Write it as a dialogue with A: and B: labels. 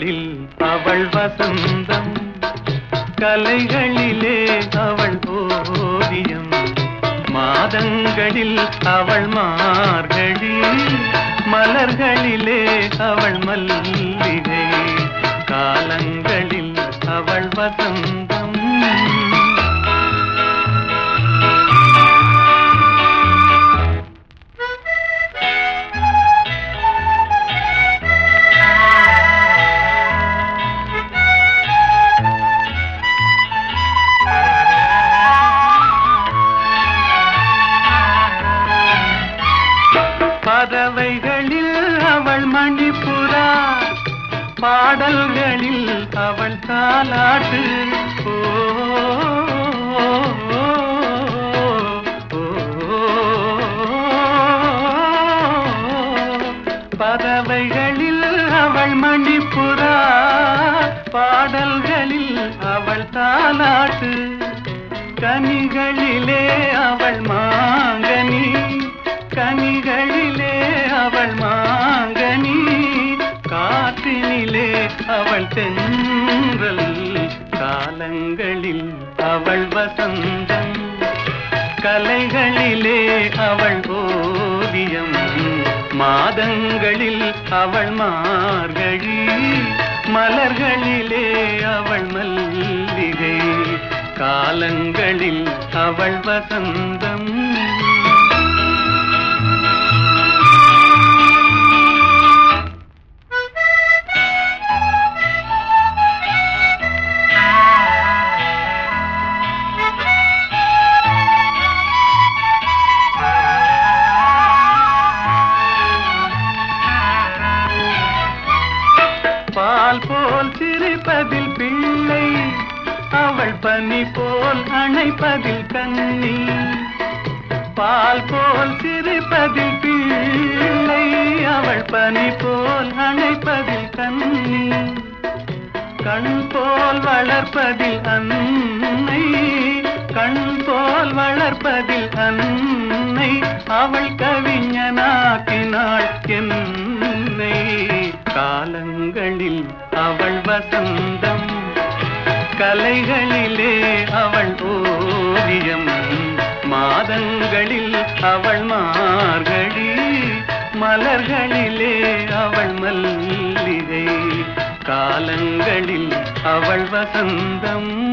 A: கலைகளில் அவள் வசந்தம் கலைகளிலே அவள் ஓவியம் மாதங்களில் அவள் மார்கழி மலர்களிலே அவள் மல்லிகை. காலங்களில் அவள் வசந்தம் பறவைகளில் அவள் மணிப்புறா. பாடல்களில் அவள் தாலாட்டு. ஓ, பறவைகளில் அவள் மணிப்புறா. பாடல்களில் அவள் தாலாட்டு. கனிகளிலே அவள் மாங்க. கண்களிலே அவள் மாங்கனி காற்றினிலே அவள் தென்றல் காலங்களில் அவள் வசந்தம் கலைகளிலே அவள் ஓவியம் மாதங்களில் அவள் மார்கழி மலர்களிலே அவள் மல்லிகை காலங்களில் அவள் வசந்தம். பால் போல் சிரிப்பதில் பிள்ளை அவள் பனி போல் அணைப்பதில் கண்ணி. பால் போல் சிரிப்பதில் பிள்ளை அவள் பனி போல் அணைப்பதில் கண்ணி. கண் போல் வளர்ப்பதில் அன்னை கண் போல் வளர்ப்பதில் அன்னை அவள் க அவள் வசந்தம். கலைகளிலே அவள் ஓவியம். மாதங்களில் அவள் மார்கழி. மலர்களிலே அவள் மல்லிகை. காலங்களில் அவள் வசந்தம்.